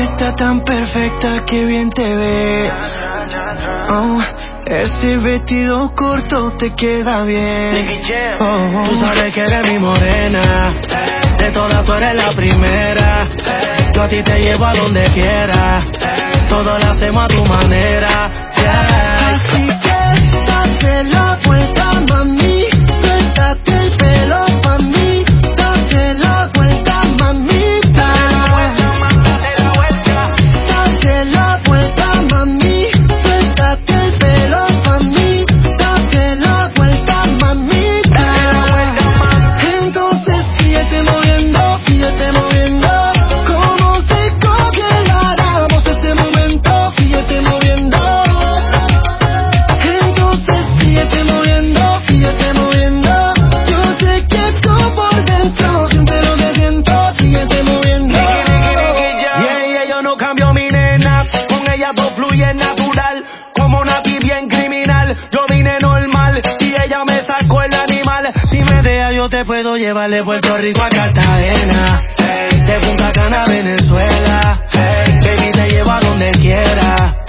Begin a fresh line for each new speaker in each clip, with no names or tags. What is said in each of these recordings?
está tan perfecta que bien te ves. Oh, ese vestido corto te queda bien. Oh,
Tú sabes que eres mi morena. De todas tú eres la primera. Yo a ti te llevo a donde quiera. Todo lo hacemos a tu manera. Yeah.
Así que date yo
te puedo llevar de Puerto Rico a Cartagena. De Punta Cana a Venezuela. Ey, baby, te llevo a donde quiera.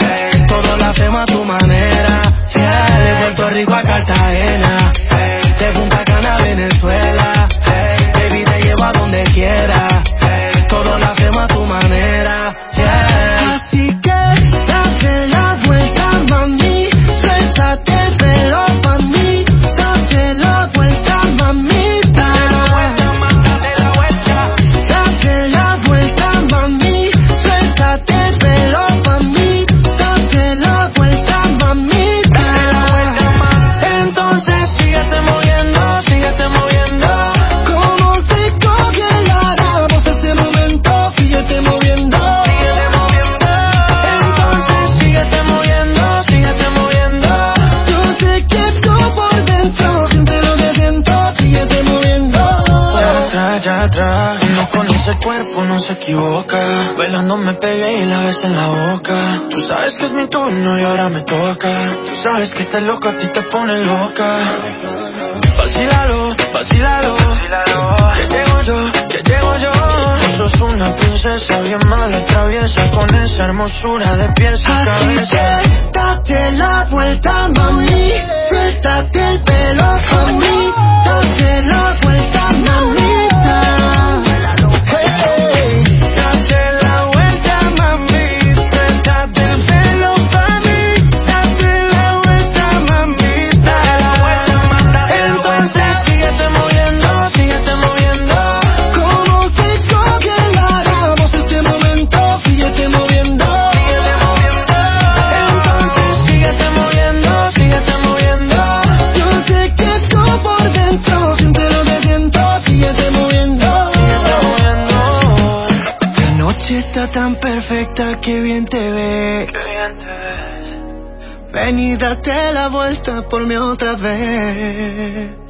Atrás, ya atrás. No conoce el cuerpo, no se equivoca. Bailando me pegué y la ves en la boca. Tú sabes que es mi turno y ahora me toca. Tú sabes que este loco a ti te pone loca. Vacílalo, vacílalo. Que llego yo, que llego yo. Tú sos una princesa bien mala, traviesa. Con esa hermosura de pies
Así
cabeza.
Que bien te ves.
Qué bien te ves.
Ven y date la vuelta por mí otra vez.